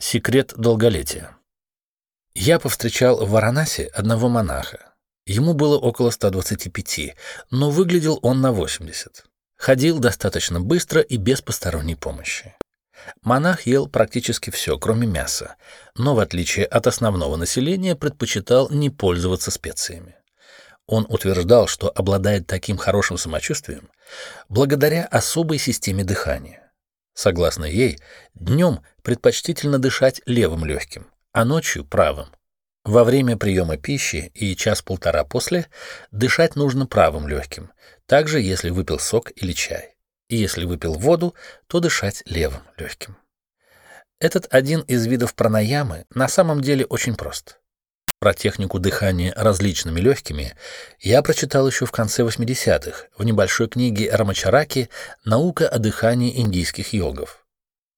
Секрет долголетия. Я повстречал в Варанасе одного монаха. Ему было около 125, но выглядел он на 80. Ходил достаточно быстро и без посторонней помощи. Монах ел практически все, кроме мяса, но в отличие от основного населения предпочитал не пользоваться специями. Он утверждал, что обладает таким хорошим самочувствием благодаря особой системе дыхания. Согласно ей, днем предпочтительно дышать левым легким, а ночью — правым. Во время приема пищи и час-полтора после дышать нужно правым легким, также если выпил сок или чай. И если выпил воду, то дышать левым легким. Этот один из видов пранаямы на самом деле очень прост. Про технику дыхания различными легкими я прочитал еще в конце 80-х в небольшой книге Рамачараки «Наука о дыхании индийских йогов».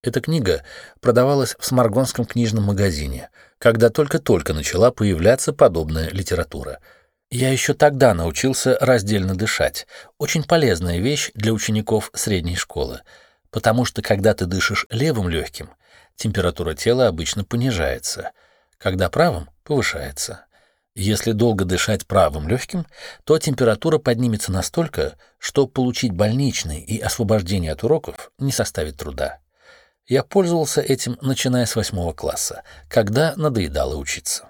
Эта книга продавалась в Сморгонском книжном магазине, когда только-только начала появляться подобная литература. Я еще тогда научился раздельно дышать. Очень полезная вещь для учеников средней школы, потому что когда ты дышишь левым легким, температура тела обычно понижается — когда правым повышается. Если долго дышать правым легким, то температура поднимется настолько, что получить больничный и освобождение от уроков не составит труда. Я пользовался этим, начиная с восьмого класса, когда надоедало учиться.